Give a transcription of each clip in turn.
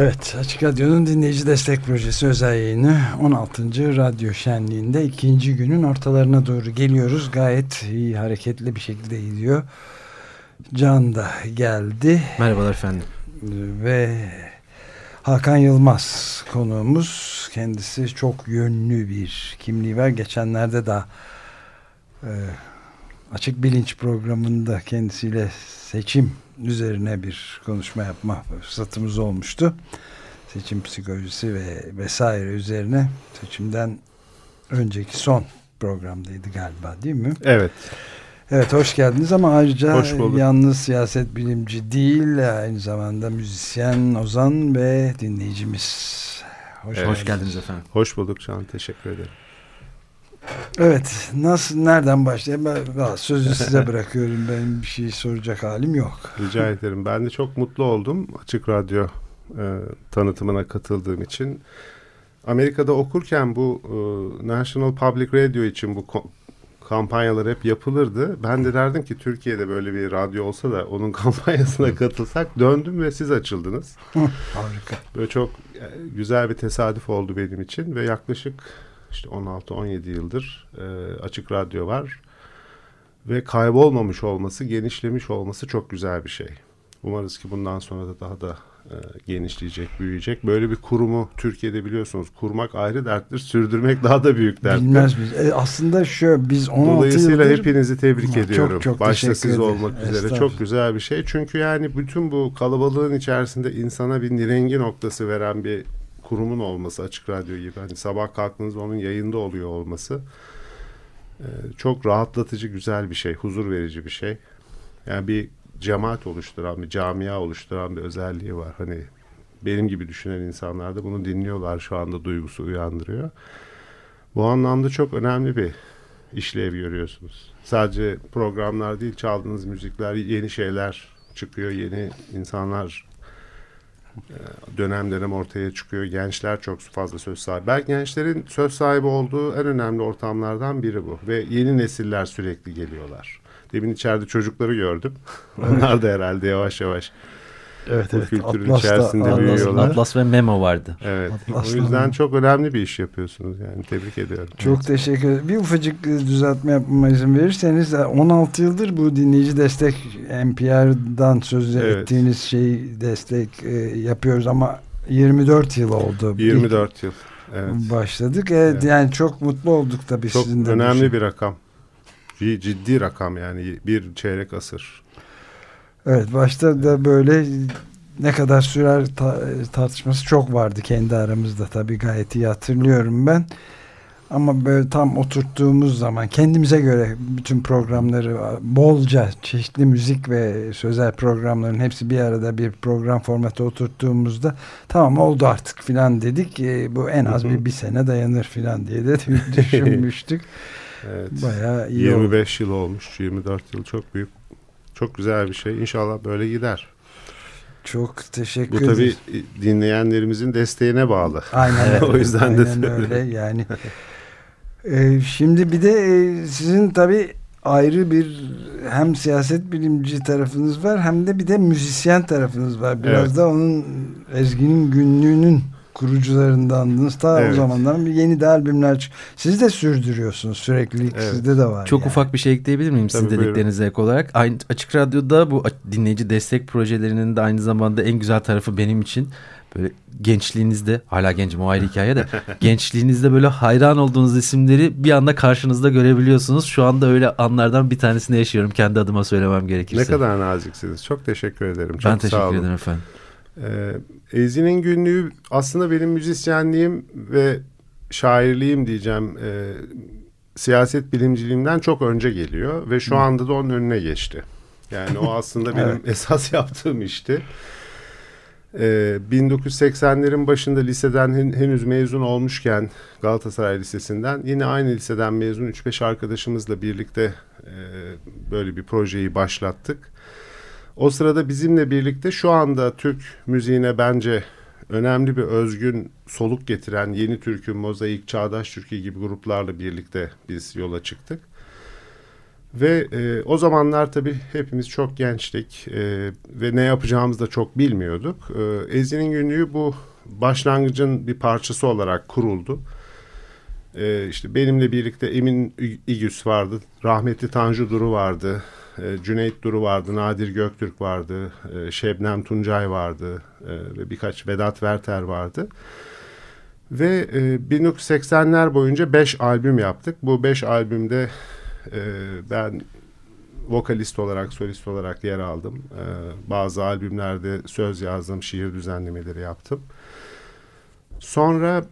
Evet, Açık Radyo'nun dinleyici destek projesi özel yayını 16. Radyo Şenliği'nde ikinci günün ortalarına doğru geliyoruz. Gayet iyi, hareketli bir şekilde gidiyor. Can da geldi. Merhabalar efendim. Ve Hakan Yılmaz konuğumuz. Kendisi çok yönlü bir kimliği var. Geçenlerde daha e, Açık Bilinç programında kendisiyle seçim üzerine bir konuşma yapma fırsatımız olmuştu. Seçim psikolojisi ve vesaire üzerine seçimden önceki son programdaydı galiba değil mi? Evet. Evet hoş geldiniz ama ayrıca hoş yalnız siyaset bilimci değil aynı zamanda müzisyen Ozan ve dinleyicimiz. Hoş, evet. hoş geldiniz efendim. Hoş bulduk Can teşekkür ederim. Evet. Nasıl, nereden başlayayım? Ben, sözü size bırakıyorum. Benim bir şey soracak halim yok. Rica ederim. Ben de çok mutlu oldum. Açık Radyo e, tanıtımına katıldığım için. Amerika'da okurken bu e, National Public Radio için bu kampanyalar hep yapılırdı. Ben de derdim ki Türkiye'de böyle bir radyo olsa da onun kampanyasına katılsak. Döndüm ve siz açıldınız. Harika. Böyle çok e, güzel bir tesadüf oldu benim için ve yaklaşık işte 16-17 yıldır e, açık radyo var. Ve kaybolmamış olması, genişlemiş olması çok güzel bir şey. Umarız ki bundan sonra da daha da e, genişleyecek, büyüyecek. Böyle bir kurumu Türkiye'de biliyorsunuz kurmak ayrı derttir, sürdürmek daha da büyük derttir. Bilmez biz. E, aslında şu biz 16 Dolayısıyla yıldır... hepinizi tebrik çok, ediyorum. Çok Başta siz olmak üzere çok güzel bir şey. Çünkü yani bütün bu kalabalığın içerisinde insana bir nirengi noktası veren bir kurumun olması açık radyo gibi hani sabah kalktığınızda onun yayında oluyor olması e, çok rahatlatıcı güzel bir şey huzur verici bir şey. Yani bir cemaat oluşturan bir camia oluşturan bir özelliği var. Hani benim gibi düşünen insanlar da bunu dinliyorlar şu anda duygusu uyandırıyor. Bu anlamda çok önemli bir işlev görüyorsunuz. Sadece programlar değil çaldığınız müzikler yeni şeyler çıkıyor yeni insanlar dönem dönem ortaya çıkıyor. Gençler çok fazla söz sahibi. Belki gençlerin söz sahibi olduğu en önemli ortamlardan biri bu. Ve yeni nesiller sürekli geliyorlar. Demin içeride çocukları gördüm. Onlar da herhalde yavaş yavaş Evet, bu evet. kültürün Atlas'ta, içerisinde Atlas, büyüyorlar. Atlas ve Memo vardı. Evet. Atlas'ta. O yüzden çok önemli bir iş yapıyorsunuz yani. Tebrik ediyorum. Çok evet. teşekkür ederim. Bir ufacık düzeltme yapmama izin verirseniz 16 yıldır bu dinleyici destek NPR'dan söz evet. ettiğiniz şeyi destek e, yapıyoruz ama 24 yıl oldu. 24 İlk yıl. Evet. Başladık. Evet, evet. Yani çok mutlu olduk tabii çok sizin de. Çok önemli bir rakam. Ciddi rakam yani bir çeyrek asır. Evet başta da böyle ne kadar sürer ta tartışması çok vardı kendi aramızda tabii gayet iyi hatırlıyorum ben. Ama böyle tam oturttuğumuz zaman kendimize göre bütün programları bolca çeşitli müzik ve sözel programların hepsi bir arada bir program formatı oturttuğumuzda tamam oldu artık filan dedik. E, bu en az bir, bir sene dayanır filan diye de düşünmüştük. evet. Bayağı iyi 25 oldu. yıl olmuş 24 yıl çok büyük çok güzel bir şey. İnşallah böyle gider. Çok teşekkür ederim. Bu tabii dinleyenlerimizin desteğine bağlı. Aynen. o yüzden aynen de öyle yani. Ee, şimdi bir de e, sizin tabii ayrı bir hem siyaset bilimci tarafınız var hem de bir de müzisyen tarafınız var. Biraz evet. da onun Ezgi'nin günlüğünün kurucularındandınız. Ta evet. o zamandan bir yeni de albümler çık. Siz de sürdürüyorsunuz sürekli. Evet. Sizde de var. Çok yani. ufak bir şey ekleyebilir miyim Tabii sizin dediklerinize ek olarak? Aynı, Açık Radyo'da bu dinleyici destek projelerinin de aynı zamanda en güzel tarafı benim için böyle gençliğinizde hala gencim o ayrı hikaye de gençliğinizde böyle hayran olduğunuz isimleri bir anda karşınızda görebiliyorsunuz. Şu anda öyle anlardan bir tanesini yaşıyorum kendi adıma söylemem gerekirse. Ne kadar naziksiniz. Çok teşekkür ederim. Çok ben teşekkür ederim efendim. Ee, Ezi'nin günlüğü aslında benim müzisyenliğim ve şairliğim diyeceğim e, siyaset bilimciliğimden çok önce geliyor ve şu anda da onun önüne geçti. Yani o aslında benim evet. esas yaptığım işti. Ee, 1980'lerin başında liseden hen, henüz mezun olmuşken Galatasaray Lisesi'nden yine aynı liseden mezun 3-5 arkadaşımızla birlikte e, böyle bir projeyi başlattık. O sırada bizimle birlikte şu anda Türk müziğine bence önemli bir özgün soluk getiren Yeni Türk'ü, Mozaik, Çağdaş Türkiye gibi gruplarla birlikte biz yola çıktık. Ve e, o zamanlar tabii hepimiz çok gençtik e, ve ne yapacağımızı da çok bilmiyorduk. E, Ezi'nin günlüğü bu başlangıcın bir parçası olarak kuruldu. E, işte benimle birlikte Emin İgüs vardı, rahmetli Tanju Duru vardı, e, Cüneyt Duru vardı, Nadir Göktürk vardı, e, Şebnem Tuncay vardı e, ve birkaç Vedat Verter vardı. Ve e, 1980'ler boyunca 5 albüm yaptık. Bu 5 albümde ben vokalist olarak, solist olarak yer aldım. Bazı albümlerde söz yazdım, şiir düzenlemeleri yaptım. Sonra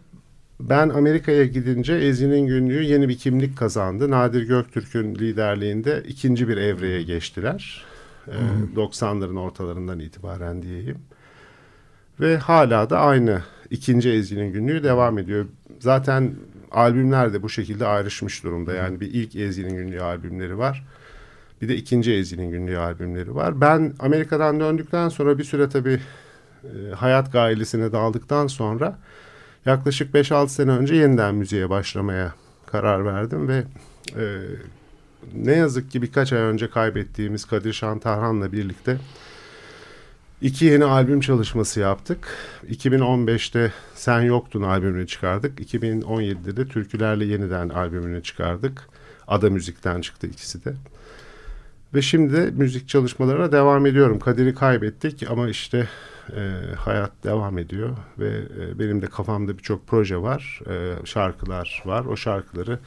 ben Amerika'ya gidince Ezi'nin günlüğü yeni bir kimlik kazandı. Nadir Göktürk'ün liderliğinde ikinci bir evreye geçtiler. E, 90'ların ortalarından itibaren diyeyim. Ve hala da aynı ikinci Ezi'nin günlüğü devam ediyor. Zaten albümler de bu şekilde ayrışmış durumda. Yani bir ilk Ezi'nin günlüğü albümleri var. Bir de ikinci Ezi'nin günlüğü albümleri var. Ben Amerika'dan döndükten sonra bir süre tabii e, hayat gailesine daldıktan sonra yaklaşık 5-6 sene önce yeniden müziğe başlamaya karar verdim ve e, ne yazık ki birkaç ay önce kaybettiğimiz Kadir Şantarhan'la birlikte İki yeni albüm çalışması yaptık. 2015'te Sen Yoktun albümünü çıkardık. 2017'de de Türkülerle Yeniden albümünü çıkardık. Ada Müzik'ten çıktı ikisi de. Ve şimdi müzik çalışmalarına devam ediyorum. Kadir'i kaybettik ama işte e, hayat devam ediyor. Ve e, benim de kafamda birçok proje var. E, şarkılar var. O şarkıları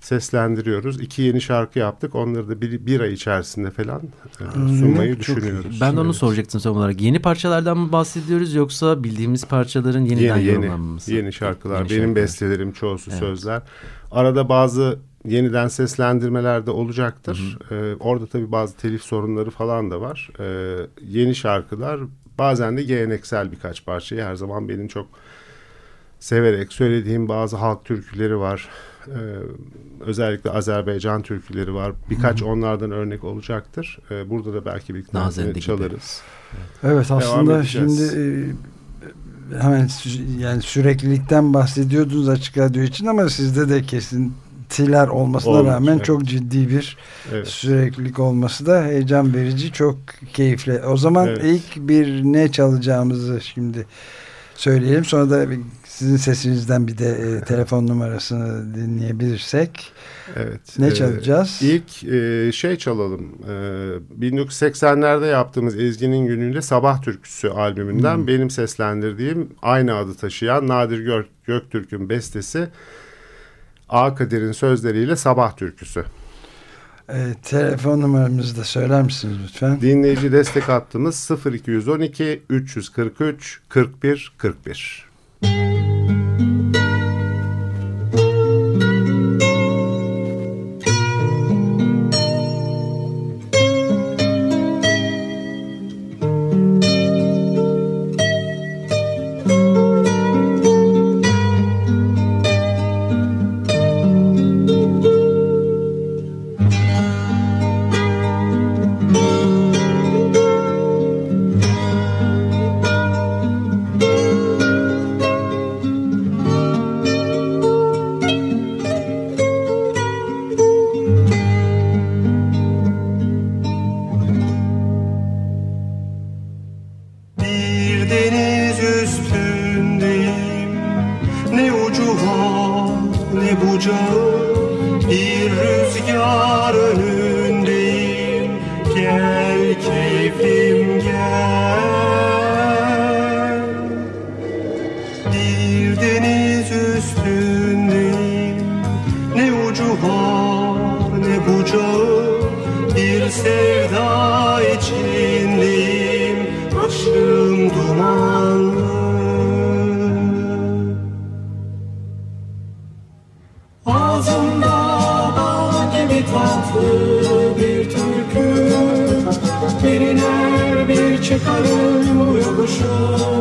seslendiriyoruz. İki yeni şarkı yaptık. Onları da bir, bir ay içerisinde falan e, sunmayı Çok düşünüyoruz. Ben de onu soracaktım son olarak. Yeni parçalardan mı bahsediyoruz yoksa bildiğimiz parçaların yeniden yeni, yorumlanması? Yeni, yeni şarkılar. Yeni Benim şarkılar. bestelerim çoğusu evet. sözler. Arada bazı yeniden seslendirmeler de olacaktır. Hı hı. Ee, orada tabii bazı telif sorunları falan da var. Ee, yeni şarkılar bazen de geleneksel birkaç parçayı her zaman benim çok severek söylediğim bazı halk türküleri var. Ee, özellikle Azerbaycan türküleri var. Birkaç Hı-hı. onlardan örnek olacaktır. Ee, burada da belki bir tane çalarız. Evet, evet aslında şimdi e, hemen yani süreklilikten bahsediyordunuz açık radyo için ama sizde de kesintiler olmasına Olmuş, rağmen evet. çok ciddi bir evet. süreklilik olması da heyecan verici çok keyifli. O zaman evet. ilk bir ne çalacağımızı şimdi söyleyelim sonra da sizin sesinizden bir de e, telefon numarasını dinleyebilirsek. Evet. Ne e, çalacağız? İlk e, şey çalalım. E, 1980'lerde yaptığımız Ezgi'nin gününde Sabah Türküsü albümünden hmm. benim seslendirdiğim aynı adı taşıyan Nadir Gök, Göktürk'ün bestesi A Kadir'in sözleriyle Sabah Türküsü. E, telefon numaramızı da söyler misiniz lütfen? Dinleyici destek hattımız 0212 343 41 41. שכלול יבשות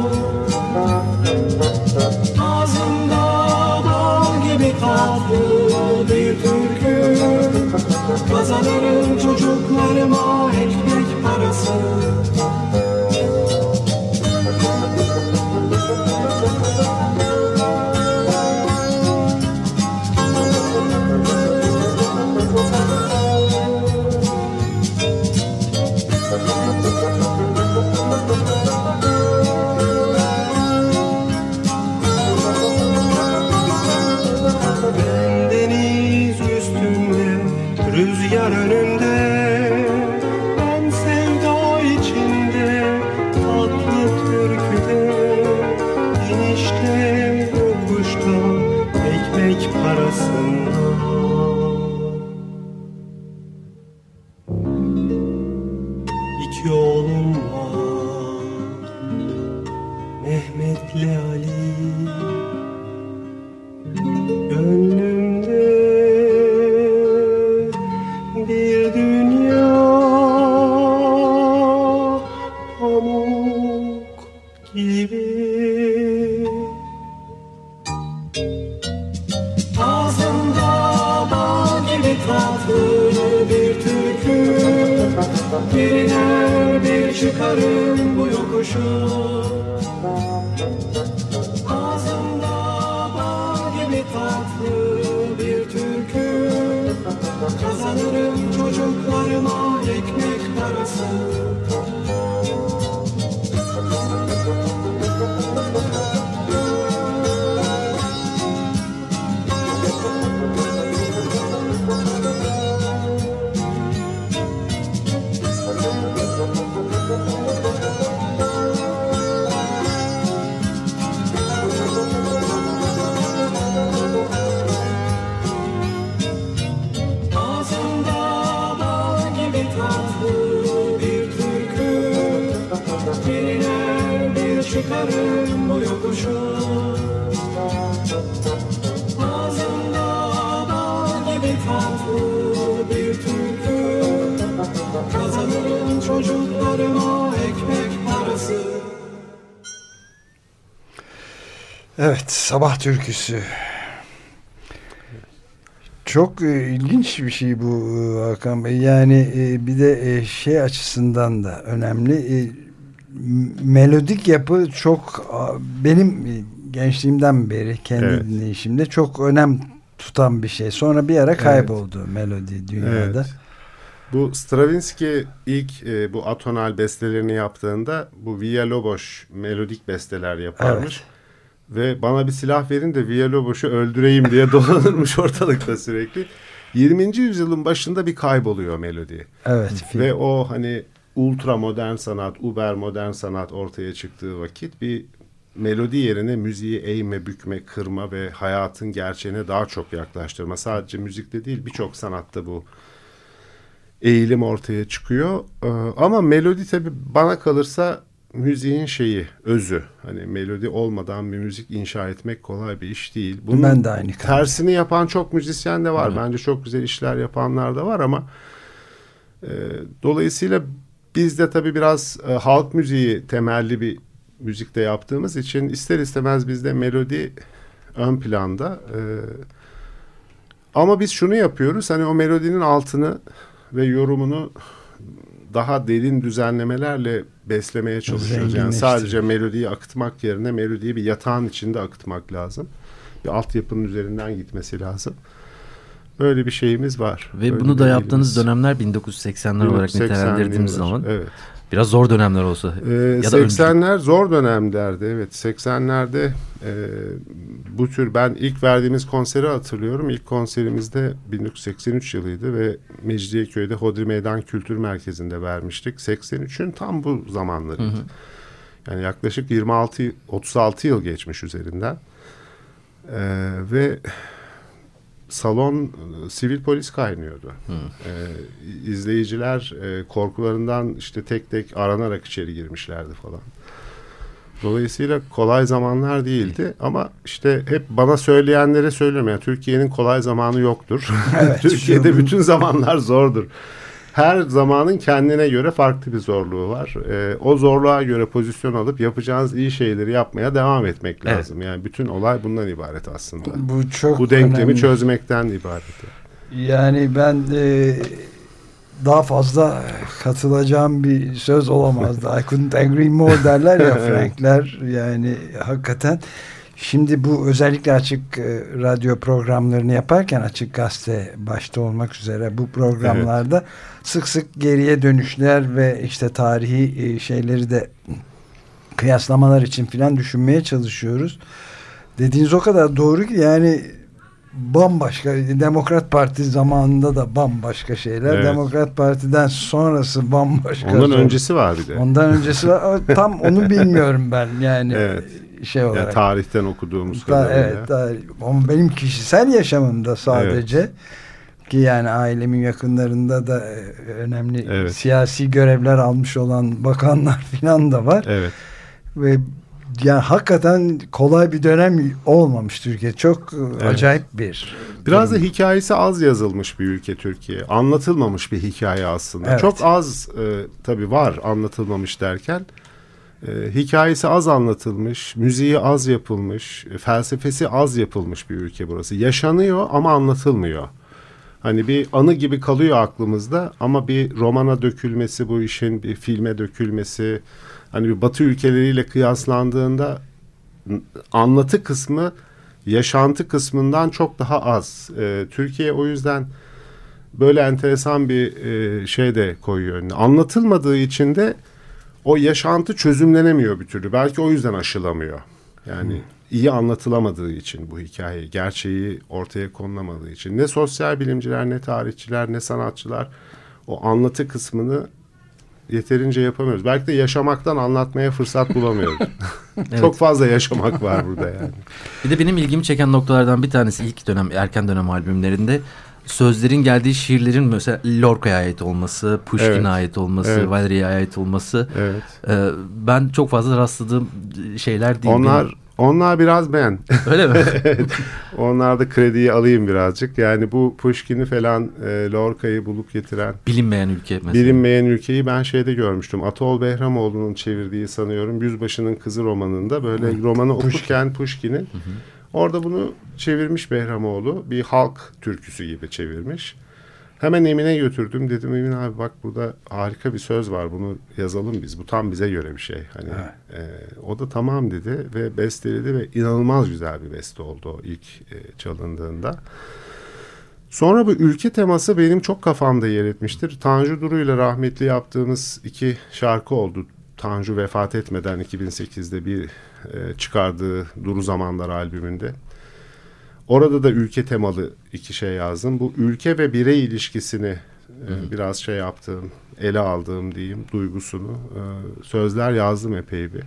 yolum var. Mehmet'le Ali sabah türküsü. Çok e, ilginç bir şey bu e, Hakan Bey. Yani e, bir de şey açısından da önemli. Melodik yapı çok benim gençliğimden beri kendi evet. dinleyişimde çok önem tutan bir şey. Sonra bir ara kayboldu evet. melodi dünyada. Evet. Bu Stravinsky ilk e, bu atonal bestelerini yaptığında bu Villa Lobos melodik besteler yaparmış. Evet. Ve bana bir silah verin de Villa Lobos'u öldüreyim diye dolanırmış ortalıkta sürekli. 20. yüzyılın başında bir kayboluyor melodi. Evet. Ve o hani ultra modern sanat, uber modern sanat ortaya çıktığı vakit bir melodi yerine müziği eğme, bükme, kırma ve hayatın gerçeğine daha çok yaklaştırma. Sadece müzikte değil birçok sanatta bu eğilim ortaya çıkıyor. Ee, ama melodi tabii bana kalırsa müziğin şeyi, özü. Hani melodi olmadan bir müzik inşa etmek kolay bir iş değil. Bunun ben de aynı tersini yapan çok müzisyen de var. Evet. Bence çok güzel işler yapanlar da var ama e, dolayısıyla biz de tabii biraz e, halk müziği temelli bir müzikte yaptığımız için ister istemez bizde melodi ön planda. E, ama biz şunu yapıyoruz hani o melodinin altını ve yorumunu daha derin düzenlemelerle beslemeye çalışıyoruz. Yani sadece melodiyi akıtmak yerine melodiyi bir yatağın içinde akıtmak lazım. Bir altyapının üzerinden gitmesi lazım. Böyle bir şeyimiz var. Ve Böyle bunu da yaptığınız dönemler 1980'ler olarak nitelendirdiğimiz zaman evet. biraz zor dönemler olsa. Ee, ya 80'ler zor dönemlerdi evet. 80'lerde e, bu tür ben ilk verdiğimiz konseri hatırlıyorum. İlk konserimizde 1983 yılıydı ve Mecidiyeköy'de Hodri Meydan Kültür Merkezi'nde vermiştik. 83'ün tam bu zamanlarıydı. Hı hı. Yani yaklaşık 26 36 yıl geçmiş üzerinden. Ee, ve salon e, sivil polis kaynıyordu. Ee, izleyiciler e, korkularından işte tek tek aranarak içeri girmişlerdi falan. Dolayısıyla kolay zamanlar değildi ama işte hep bana söyleyenlere söylüyorum yani Türkiye'nin kolay zamanı yoktur. Evet, Türkiye'de bütün zamanlar zordur. Her zamanın kendine göre farklı bir zorluğu var. Ee, o zorluğa göre pozisyon alıp yapacağınız iyi şeyleri yapmaya devam etmek lazım. Evet. Yani bütün olay bundan ibaret aslında. Bu çok Bu denklemi önemli. çözmekten ibaret. Yani ben e, daha fazla katılacağım bir söz olamazdı. I couldn't agree more derler ya Frankler. Yani hakikaten şimdi bu özellikle açık e, radyo programlarını yaparken açık gazete başta olmak üzere bu programlarda evet. sık sık geriye dönüşler ve işte tarihi e, şeyleri de kıyaslamalar için filan düşünmeye çalışıyoruz. Dediğiniz o kadar doğru ki yani bambaşka Demokrat Parti zamanında da bambaşka şeyler. Evet. Demokrat Parti'den sonrası bambaşka. Ondan zor. öncesi var bir de. Ondan öncesi var. Tam onu bilmiyorum ben yani. Evet. Şey olarak. Yani tarihten okuduğumuz da, kadarıyla. Evet. Tarih. Ama benim kişisel yaşamımda sadece evet. ki yani ailemin yakınlarında da e, önemli evet. siyasi görevler almış olan bakanlar falan da var. Evet. Ve yani hakikaten kolay bir dönem olmamış Türkiye. Çok evet. acayip bir. Biraz durum. da hikayesi az yazılmış bir ülke Türkiye. Anlatılmamış bir hikaye aslında. Evet. Çok az e, tabii var anlatılmamış derken. E, hikayesi az anlatılmış, müziği az yapılmış, e, felsefesi az yapılmış bir ülke burası. Yaşanıyor ama anlatılmıyor. Hani bir anı gibi kalıyor aklımızda ama bir romana dökülmesi bu işin, bir filme dökülmesi, hani bir Batı ülkeleriyle kıyaslandığında anlatı kısmı yaşantı kısmından çok daha az. E, Türkiye o yüzden böyle enteresan bir e, şey de koyuyor. Anlatılmadığı için de o yaşantı çözümlenemiyor bir türlü. Belki o yüzden aşılamıyor. Yani hmm. iyi anlatılamadığı için bu hikaye, gerçeği ortaya konulamadığı için. Ne sosyal bilimciler, ne tarihçiler, ne sanatçılar o anlatı kısmını yeterince yapamıyoruz. Belki de yaşamaktan anlatmaya fırsat bulamıyoruz. evet. Çok fazla yaşamak var burada yani. Bir de benim ilgimi çeken noktalardan bir tanesi ilk dönem erken dönem albümlerinde sözlerin geldiği şiirlerin mesela Lorca'ya ait olması, Pushkin'e evet. ait olması, evet. Valeri'ye ait olması. Evet. E, ben çok fazla rastladığım şeyler değil. Onlar onlar biraz ben. Öyle mi? evet. Onlar da krediyi alayım birazcık. Yani bu Pushkin'i falan e, Lorca'yı bulup getiren. Bilinmeyen ülke mesela. Bilinmeyen ülkeyi ben şeyde görmüştüm. Atol Behramoğlu'nun çevirdiği sanıyorum Yüzbaşı'nın Kızı romanında. Böyle romanı okurken Pushkin'in. Orada bunu çevirmiş Behramoğlu. Bir halk türküsü gibi çevirmiş. Hemen Emin'e götürdüm. Dedim Emin abi bak burada harika bir söz var. Bunu yazalım biz. Bu tam bize göre bir şey. Hani e, o da tamam dedi ve besteledi ve inanılmaz güzel bir beste oldu o ilk e, çalındığında. Sonra bu ülke teması benim çok kafamda yer etmiştir. Tanju Duru ile rahmetli yaptığımız iki şarkı oldu. Tanju vefat etmeden 2008'de bir e, çıkardığı Duru Zamanlar albümünde. Orada da ülke temalı iki şey yazdım. Bu ülke ve birey ilişkisini e, biraz şey yaptığım, ele aldığım diyeyim duygusunu e, sözler yazdım epey bir.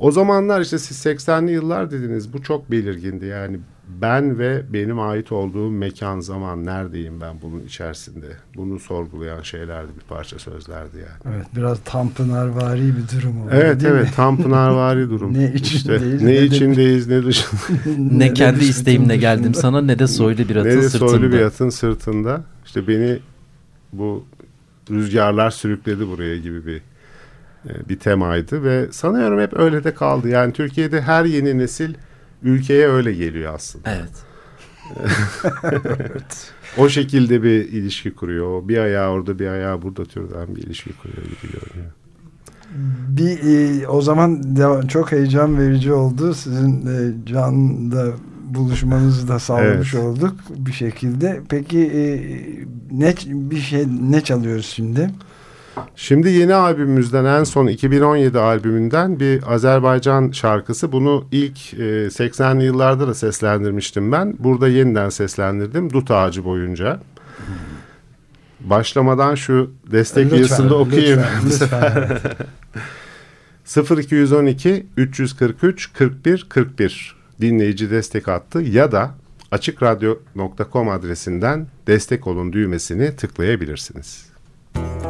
O zamanlar işte siz 80'li yıllar dediniz bu çok belirgindi yani ben ve benim ait olduğum mekan zaman neredeyim ben bunun içerisinde bunu sorgulayan şeylerdi bir parça sözlerdi yani. Evet biraz Tanpınarvari bir durum oldu. Evet evet mi? Tanpınarvari durum. ne içindeyiz işte, ne, ne içindeyiz ne dışında. ne, ne kendi isteğimle geldim sana ne de soylu bir atın ne de sırtında. soylu bir atın sırtında işte beni bu rüzgarlar sürükledi buraya gibi bir bir temaydı ve sanıyorum hep öyle de kaldı. Yani Türkiye'de her yeni nesil ülkeye öyle geliyor aslında. Evet. evet. o şekilde bir ilişki kuruyor. Bir ayağı orada bir ayağı burada türden bir ilişki kuruyor gibi görünüyor. Bir e, o zaman devam, çok heyecan verici oldu. Sizin e, canlı buluşmanızı da sağlamış evet. olduk bir şekilde. Peki e, ne bir şey ne çalıyoruz şimdi? Şimdi yeni albümümüzden en son 2017 albümünden bir Azerbaycan şarkısı. Bunu ilk e, 80'li yıllarda da seslendirmiştim ben. Burada yeniden seslendirdim Dut Ağacı boyunca. Başlamadan şu destek lütfen, yazısında okuyayım. Lütfen, lütfen. 0212 343 41 41 dinleyici destek attı ya da açıkradyo.com adresinden destek olun düğmesini tıklayabilirsiniz. Müzik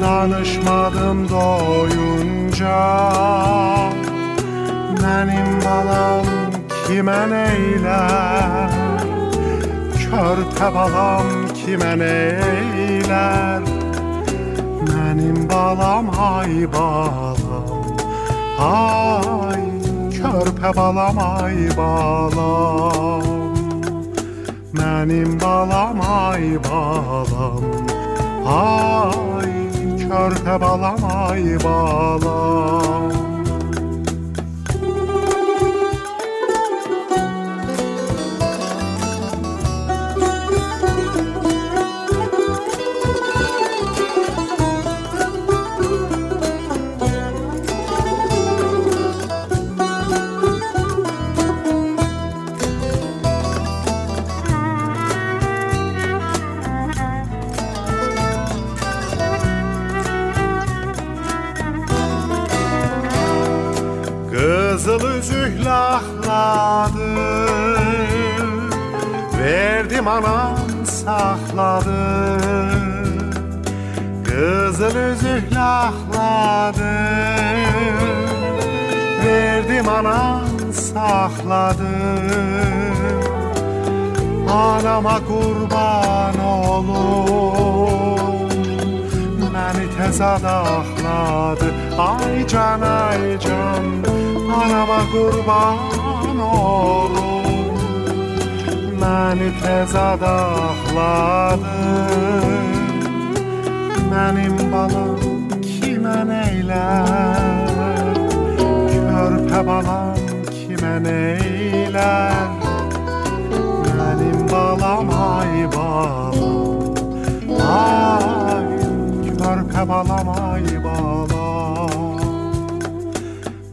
Danışmadım doyunca. Benim balam kime neyler? Körpe balam kime neyler? Benim balam hay balam Hay. Körpe balam ay balam. Benim balam ay balam Ay körpe balam ay Verdim anam sakladı. Kızıl zühlahladı Verdim anam sakladı. Anama kurban olur Beni tez adakladı Ay can ay can. Anama kurban olur Məni tez adaxladı Mənim balam kimə neylər? Körpə balam kimə neylər? Mənim balam ay balam. Ay körpə balam ay balam.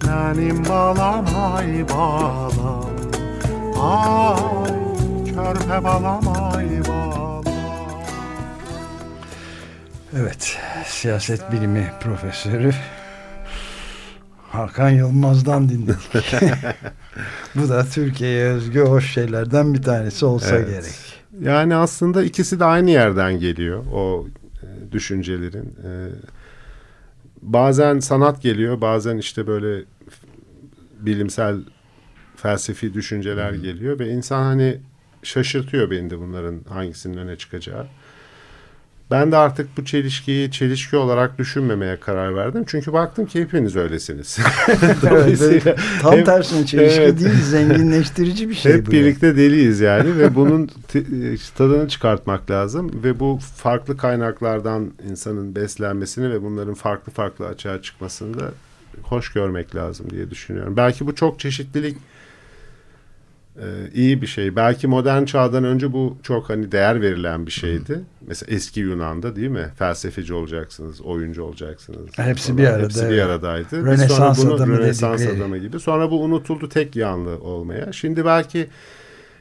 Benim balam ay balam. Ay körpe balam ay balam Evet siyaset bilimi profesörü Hakan Yılmaz'dan dinledik. Bu da Türkiye'ye özgü hoş şeylerden bir tanesi olsa evet. gerek. Yani aslında ikisi de aynı yerden geliyor o e, düşüncelerin. E, bazen sanat geliyor, bazen işte böyle bilimsel felsefi düşünceler hmm. geliyor ve insan hani şaşırtıyor beni de bunların hangisinin öne çıkacağı. Ben de artık bu çelişkiyi çelişki olarak düşünmemeye karar verdim. Çünkü baktım ki hepiniz öylesiniz. Dolayısıyla tam hep, tersine çelişki evet. değil, zenginleştirici bir şey hep bu. Birlikte yani. deliyiz yani ve bunun tadını çıkartmak lazım ve bu farklı kaynaklardan insanın beslenmesini ve bunların farklı farklı açığa çıkmasını da hoş görmek lazım diye düşünüyorum. Belki bu çok çeşitlilik iyi bir şey. Belki modern çağdan önce bu çok hani değer verilen bir şeydi. Hı. Mesela eski Yunan'da değil mi? Felsefeci olacaksınız, oyuncu olacaksınız. Hepsi falan. bir arada. Hepsi bir aradaydı. Rönesans bunu, adamı Rönesans dedikleri. adamı gibi. Sonra bu unutuldu tek yanlı olmaya. Şimdi belki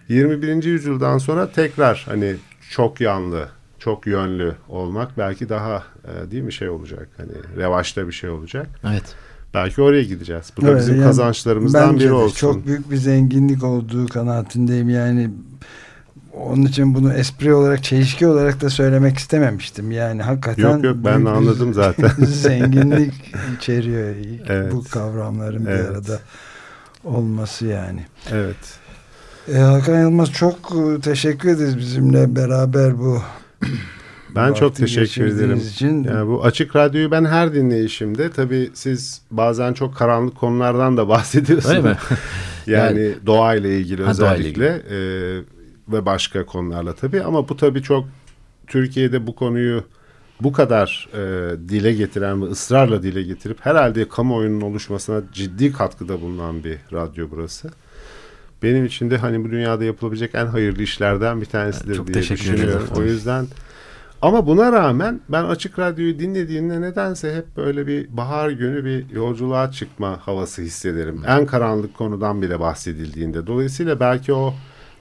21. yüzyıldan sonra tekrar hani çok yanlı, çok yönlü olmak belki daha e, değil mi şey olacak. Hani revaçta bir şey olacak. Evet. Belki oraya gideceğiz. Bu da evet, bizim yani kazançlarımızdan biri olsun. Çok büyük bir zenginlik olduğu kanaatindeyim. Yani onun için bunu espri olarak, çelişki olarak da söylemek istememiştim. Yani hakikaten Yok yok ben anladım zaten. zenginlik içeriyor evet. bu kavramların evet. bir arada olması yani. Evet. E, Hakan Yılmaz çok e, teşekkür ederiz bizimle beraber bu ben çok teşekkür ederim. Için. Yani bu açık radyoyu ben her dinleyişimde tabii siz bazen çok karanlık konulardan da bahsediyorsunuz. Öyle mi? yani, yani doğayla ilgili ha, özellikle E, ve başka konularla tabii ama bu tabii çok Türkiye'de bu konuyu bu kadar e, dile getiren ve ısrarla dile getirip herhalde kamuoyunun oluşmasına ciddi katkıda bulunan bir radyo burası. Benim için de hani bu dünyada yapılabilecek en hayırlı işlerden bir tanesidir Çok diye düşünüyorum. O yüzden ama buna rağmen ben Açık Radyo'yu dinlediğimde nedense hep böyle bir bahar günü bir yolculuğa çıkma havası hissederim. En karanlık konudan bile bahsedildiğinde. Dolayısıyla belki o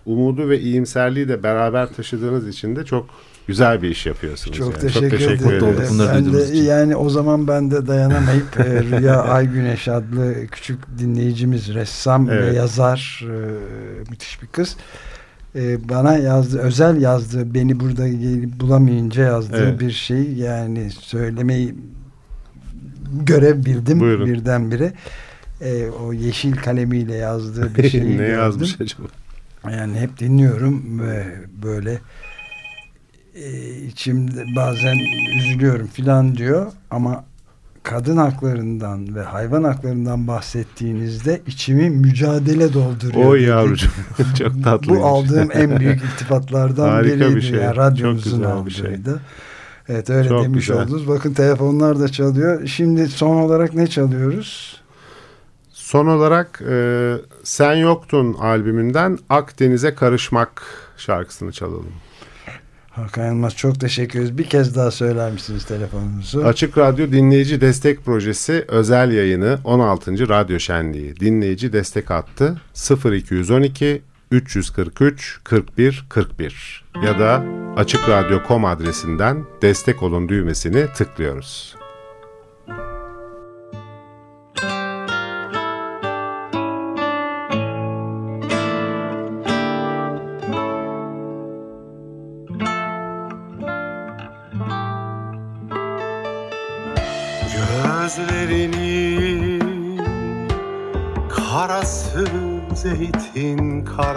umudu ve iyimserliği de beraber taşıdığınız için de çok güzel bir iş yapıyorsunuz. Çok, yani. teşekkür, çok teşekkür ederim. ben de, için. Yani o zaman ben de dayanamayıp e, Rüya Ay Güneş adlı küçük dinleyicimiz ressam evet. ve yazar e, müthiş bir kız e, bana yazdı, özel yazdı, beni burada bulamayınca yazdığı evet. bir şey yani söylemeyi görev bildim Buyurun. birdenbire. E, o yeşil kalemiyle yazdığı bir şey. ne gördüm. yazmış acaba? Yani hep dinliyorum ve böyle e, içimde bazen üzülüyorum filan diyor ama kadın haklarından ve hayvan haklarından bahsettiğinizde içimi mücadele dolduruyor. O yavrucuğum çok tatlıymış. Bu aldığım en büyük iltifatlardan Harika biriydi. Bir şey. Yani radyomuzun aldığıydı. Şey. Evet öyle çok demiş güzel. oldunuz. Bakın telefonlar da çalıyor. Şimdi son olarak ne çalıyoruz? Son olarak e, Sen Yoktun albümünden Akdeniz'e Karışmak şarkısını çalalım. Hakan Yılmaz çok teşekkür ederiz. Bir kez daha söyler misiniz telefonunuzu? Açık Radyo Dinleyici Destek Projesi özel yayını 16. Radyo Şenliği dinleyici destek hattı 0212 343 41 41 ya da açıkradyo.com adresinden destek olun düğmesini tıklıyoruz.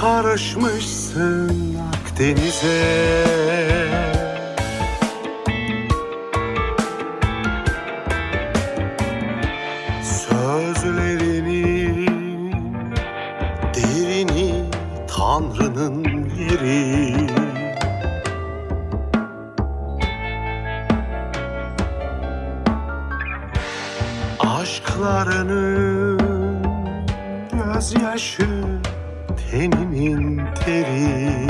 karışmışsın Akdeniz'e gözyaşı tenimin teri